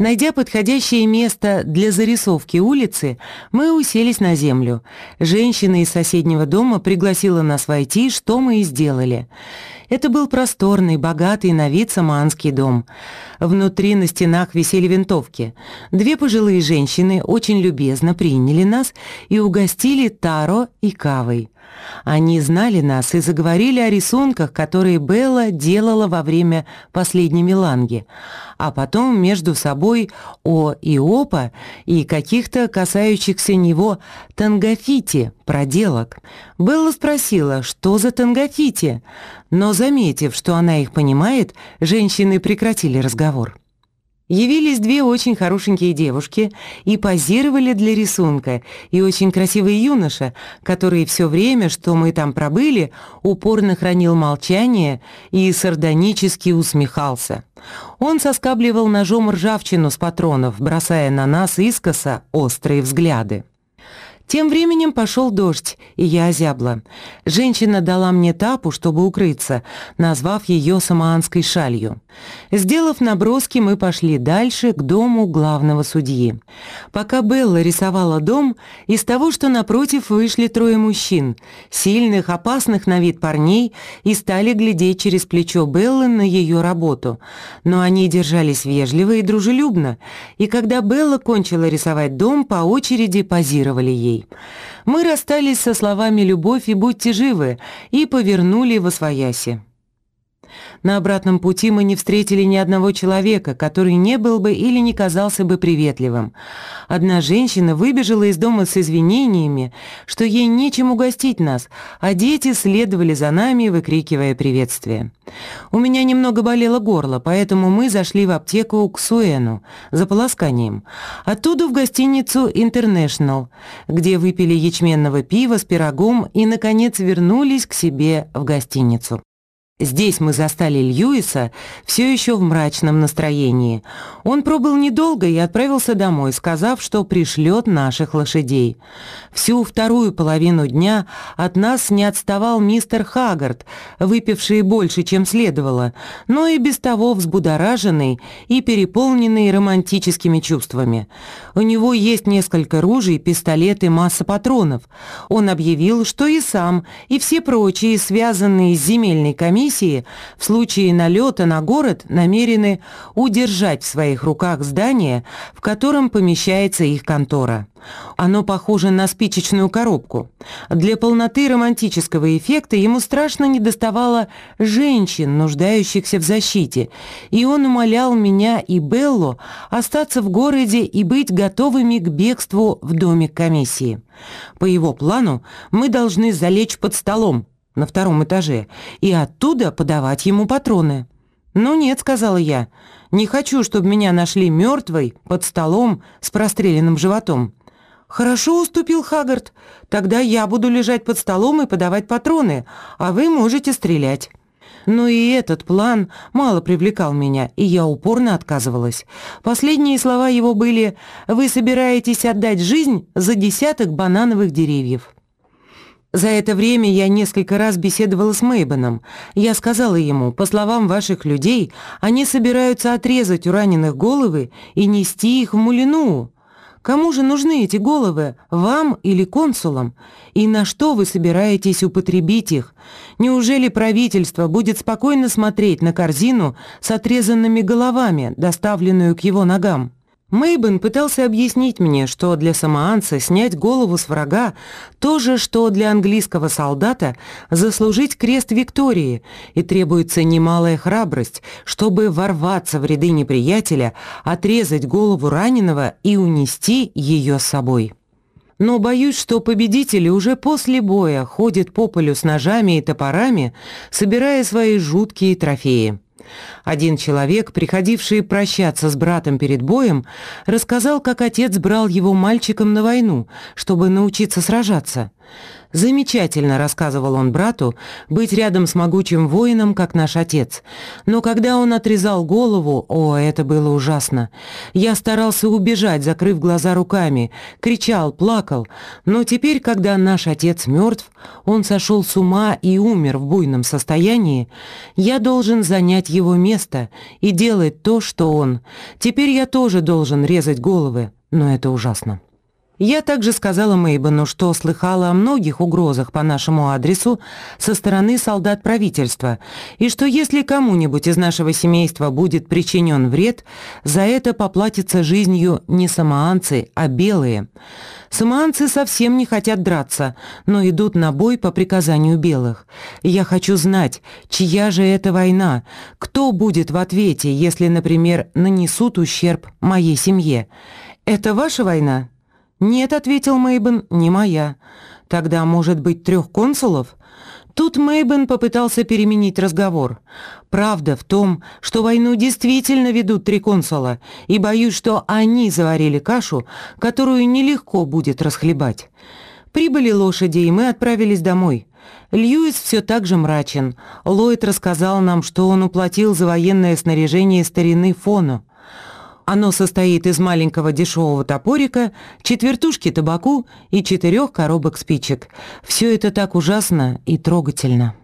Найдя подходящее место для зарисовки улицы, мы уселись на землю. Женщина из соседнего дома пригласила нас войти, что мы и сделали. Это был просторный, богатый на вид саманский дом. Внутри на стенах висели винтовки. Две пожилые женщины очень любезно приняли нас и угостили таро и кавой. Они знали нас и заговорили о рисунках, которые Белла делала во время последней меланги, а потом между собой о Иопа и каких-то касающихся него тангофити, проделок. Белла спросила, что за тангофити, но, заметив, что она их понимает, женщины прекратили разговор. Явились две очень хорошенькие девушки и позировали для рисунка, и очень красивый юноша, который все время, что мы там пробыли, упорно хранил молчание и сардонически усмехался. Он соскабливал ножом ржавчину с патронов, бросая на нас искоса острые взгляды. Тем временем пошел дождь, и я озябла. Женщина дала мне тапу, чтобы укрыться, назвав ее самоанской шалью. Сделав наброски, мы пошли дальше, к дому главного судьи. Пока Белла рисовала дом, из того, что напротив вышли трое мужчин, сильных, опасных на вид парней, и стали глядеть через плечо Беллы на ее работу. Но они держались вежливо и дружелюбно, и когда Белла кончила рисовать дом, по очереди позировали ей. Мы расстались со словами «любовь» и «будьте живы» и повернули во свояси. На обратном пути мы не встретили ни одного человека, который не был бы или не казался бы приветливым. Одна женщина выбежала из дома с извинениями, что ей нечем угостить нас, а дети следовали за нами, выкрикивая приветствие. У меня немного болело горло, поэтому мы зашли в аптеку к Суэну за полосканием. Оттуда в гостиницу «Интернешнл», где выпили ячменного пива с пирогом и, наконец, вернулись к себе в гостиницу. Здесь мы застали Льюиса все еще в мрачном настроении. Он пробыл недолго и отправился домой, сказав, что пришлет наших лошадей. Всю вторую половину дня от нас не отставал мистер Хаггард, выпивший больше, чем следовало, но и без того взбудораженный и переполненный романтическими чувствами. У него есть несколько ружей, пистолет и масса патронов. Он объявил, что и сам, и все прочие, связанные с земельной комиссией, комиссии в случае налета на город намерены удержать в своих руках здание, в котором помещается их контора. Оно похоже на спичечную коробку. Для полноты романтического эффекта ему страшно недоставало женщин, нуждающихся в защите, и он умолял меня и Беллу остаться в городе и быть готовыми к бегству в домик комиссии. По его плану мы должны залечь под столом, на втором этаже и оттуда подавать ему патроны. «Ну нет», — сказала я, — «не хочу, чтобы меня нашли мертвой под столом с простреленным животом». «Хорошо», — уступил Хаггард, — «тогда я буду лежать под столом и подавать патроны, а вы можете стрелять». Но и этот план мало привлекал меня, и я упорно отказывалась. Последние слова его были «Вы собираетесь отдать жизнь за десяток банановых деревьев». За это время я несколько раз беседовала с Мейбаном. Я сказала ему, по словам ваших людей, они собираются отрезать у раненых головы и нести их в Мулину. Кому же нужны эти головы, вам или консулам? И на что вы собираетесь употребить их? Неужели правительство будет спокойно смотреть на корзину с отрезанными головами, доставленную к его ногам?» Мейбен пытался объяснить мне, что для самоанца снять голову с врага то же, что для английского солдата заслужить крест Виктории, и требуется немалая храбрость, чтобы ворваться в ряды неприятеля, отрезать голову раненого и унести ее с собой. Но боюсь, что победители уже после боя ходят по полю с ножами и топорами, собирая свои жуткие трофеи. Один человек, приходивший прощаться с братом перед боем, рассказал, как отец брал его мальчиком на войну, чтобы научиться сражаться. Замечательно, рассказывал он брату, быть рядом с могучим воином, как наш отец. Но когда он отрезал голову, о, это было ужасно. Я старался убежать, закрыв глаза руками, кричал, плакал. Но теперь, когда наш отец мертв, он сошел с ума и умер в буйном состоянии, я должен занять его место и делать то, что он. Теперь я тоже должен резать головы, но это ужасно. Я также сказала Мейбану, что слыхала о многих угрозах по нашему адресу со стороны солдат правительства, и что если кому-нибудь из нашего семейства будет причинен вред, за это поплатятся жизнью не самоанцы, а белые. Самоанцы совсем не хотят драться, но идут на бой по приказанию белых. Я хочу знать, чья же это война, кто будет в ответе, если, например, нанесут ущерб моей семье. Это ваша война?» «Нет», — ответил Мейбен, — «не моя». «Тогда, может быть, трех консулов?» Тут Мейбен попытался переменить разговор. «Правда в том, что войну действительно ведут три консула, и боюсь, что они заварили кашу, которую нелегко будет расхлебать». Прибыли лошади, и мы отправились домой. Льюис все так же мрачен. Ллойд рассказал нам, что он уплатил за военное снаряжение старины Фону. Оно состоит из маленького дешевого топорика, четвертушки табаку и четырех коробок спичек. Все это так ужасно и трогательно.